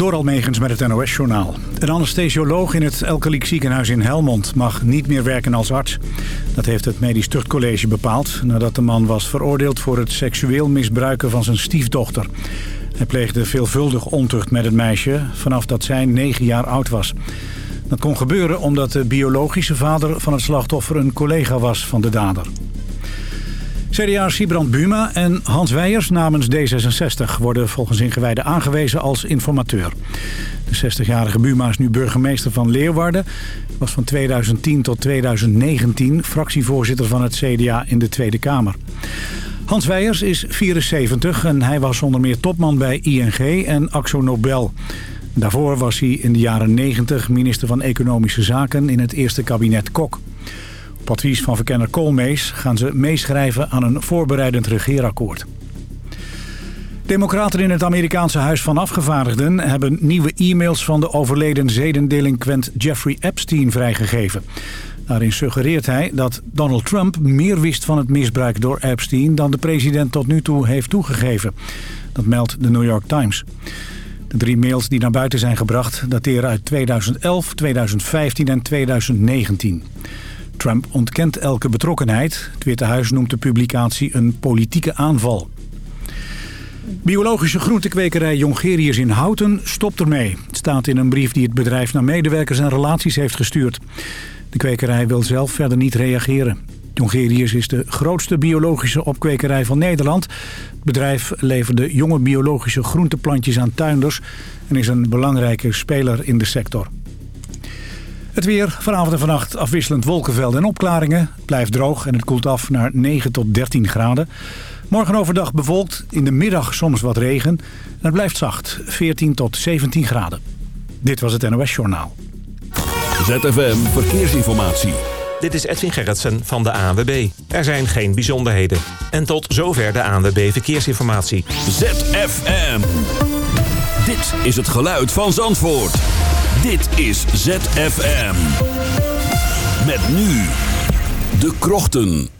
Door Almegens met het NOS-journaal. Een anesthesioloog in het Elkeliek ziekenhuis in Helmond mag niet meer werken als arts. Dat heeft het Medisch Tuchtcollege bepaald... nadat de man was veroordeeld voor het seksueel misbruiken van zijn stiefdochter. Hij pleegde veelvuldig ontucht met het meisje... vanaf dat zij negen jaar oud was. Dat kon gebeuren omdat de biologische vader van het slachtoffer... een collega was van de dader. CDA Sibrand Buma en Hans Weijers namens D66 worden volgens ingewijden aangewezen als informateur. De 60-jarige Buma is nu burgemeester van Leeuwarden. Was van 2010 tot 2019 fractievoorzitter van het CDA in de Tweede Kamer. Hans Weijers is 74 en hij was onder meer topman bij ING en Axo Nobel. Daarvoor was hij in de jaren 90 minister van Economische Zaken in het eerste kabinet Kok. Op advies van verkenner Koolmees gaan ze meeschrijven aan een voorbereidend regeerakkoord. Democraten in het Amerikaanse Huis van Afgevaardigden... hebben nieuwe e-mails van de overleden zedendelinquent Jeffrey Epstein vrijgegeven. Daarin suggereert hij dat Donald Trump meer wist van het misbruik door Epstein... dan de president tot nu toe heeft toegegeven. Dat meldt de New York Times. De drie mails die naar buiten zijn gebracht dateren uit 2011, 2015 en 2019. Trump ontkent elke betrokkenheid. Het Witte Huis noemt de publicatie een politieke aanval. Biologische groentekwekerij Jongerius in Houten stopt ermee. Het staat in een brief die het bedrijf naar medewerkers en relaties heeft gestuurd. De kwekerij wil zelf verder niet reageren. Jongerius is de grootste biologische opkwekerij van Nederland. Het bedrijf leverde jonge biologische groenteplantjes aan tuinders... en is een belangrijke speler in de sector. Het weer, vanavond en vannacht afwisselend wolkenvelden en opklaringen. Het blijft droog en het koelt af naar 9 tot 13 graden. Morgen overdag bewolkt, in de middag soms wat regen. En het blijft zacht, 14 tot 17 graden. Dit was het NOS Journaal. ZFM Verkeersinformatie. Dit is Edwin Gerritsen van de ANWB. Er zijn geen bijzonderheden. En tot zover de ANWB Verkeersinformatie. ZFM. Dit is het geluid van Zandvoort. Dit is ZFM. Met nu de krochten.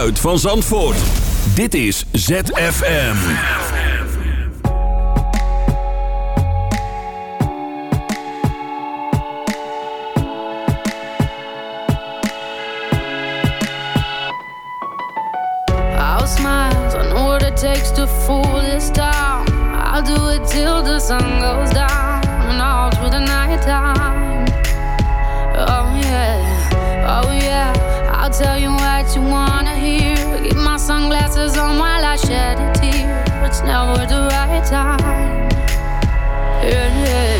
geluid van Zandvoort. Dit is ZFM. I'll smile, I know what it takes to fool this town. I'll do it till the sun goes now was the right time. yeah. yeah.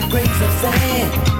like grains of sand.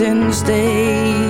since day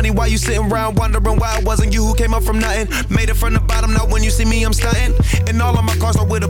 money while you sitting around wondering why it wasn't you who came up from nothing.